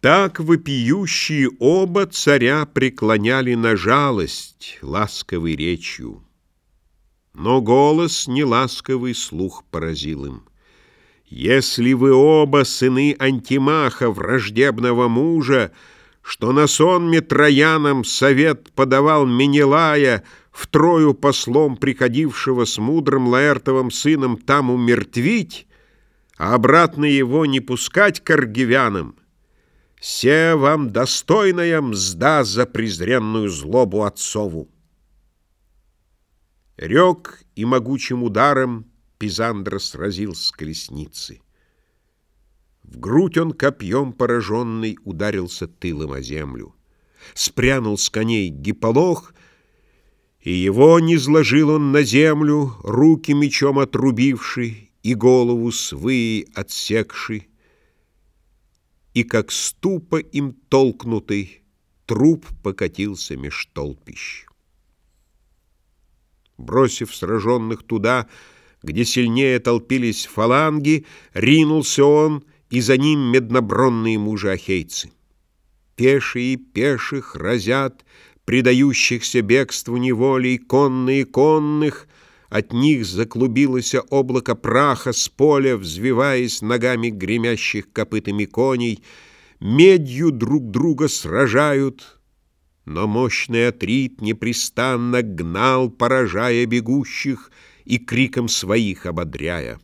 Так вопиющие оба царя преклоняли на жалость ласковой речью. Но голос неласковый слух поразил им. Если вы оба сыны Антимаха, враждебного мужа, что на сонме Троянам совет подавал Менелая, втрою послом приходившего с мудрым Лаэртовым сыном там умертвить, а обратно его не пускать к аргивянам, Се вам достойная мзда за презренную злобу отцову. Рек и могучим ударом Пизандра сразил с колесницы. В грудь он копьем пораженный ударился тылом о землю. Спрянул с коней гиполох, и его не сложил он на землю, руки мечом отрубивший и голову свыи отсекший и, как ступа им толкнутый, труп покатился меж толпищ. Бросив сраженных туда, где сильнее толпились фаланги, ринулся он, и за ним меднобронные мужи-ахейцы. Пешие пеших разят, предающихся бегству неволей, конные конных — от них заклубилось облако праха с поля, взвиваясь ногами гремящих копытами коней, медью друг друга сражают, но мощный Атрит непрестанно гнал, поражая бегущих и криком своих ободряя.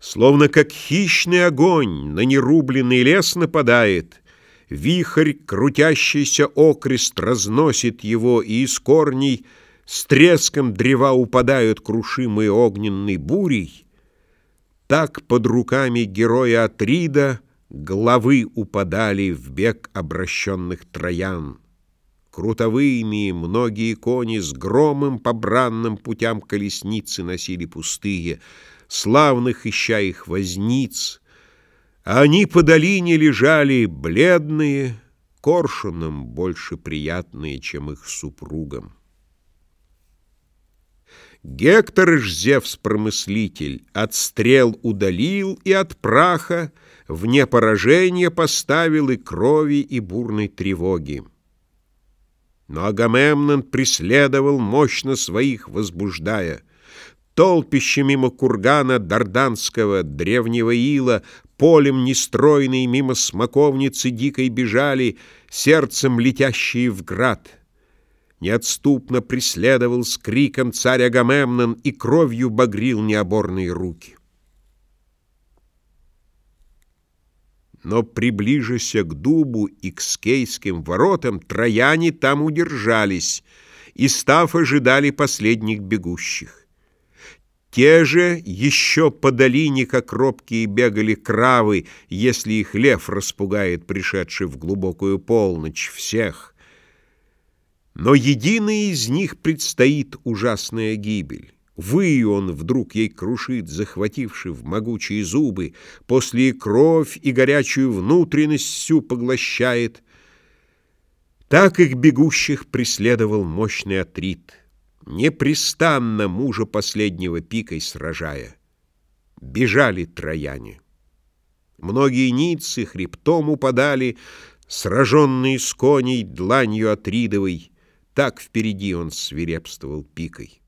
Словно как хищный огонь на нерубленный лес нападает, вихрь, крутящийся окрест, разносит его, и из корней — с треском древа упадают крушимые огненной бурей, так под руками героя Атрида главы упадали в бег обращенных троян. Крутовыми многие кони с громом по бранным путям колесницы носили пустые, славных ища их возниц, а они по долине лежали бледные, коршунам больше приятные, чем их супругам. Гектор ж Зевс-промыслитель от стрел удалил и от праха вне поражения поставил и крови, и бурной тревоги. Но Агамемнон преследовал, мощно своих возбуждая. Толпище мимо кургана Дарданского, древнего ила, полем нестройные мимо смоковницы дикой бежали, сердцем летящие в град — Неотступно преследовал с криком царь Агамемнон и кровью багрил необорные руки. Но, приближися к дубу и к скейским воротам, трояне там удержались и, став, ожидали последних бегущих. Те же еще по долине, как робкие, бегали кравы, если их лев распугает пришедший в глубокую полночь всех — но единой из них предстоит ужасная гибель. Вы он вдруг ей крушит, захвативший в могучие зубы, после и кровь, и горячую внутренность всю поглощает. Так их бегущих преследовал мощный Атрит, непрестанно мужа последнего пикой сражая. Бежали трояне. Многие ницы хребтом упадали, сраженные с коней дланью Атридовой, так впереди он свирепствовал пикой.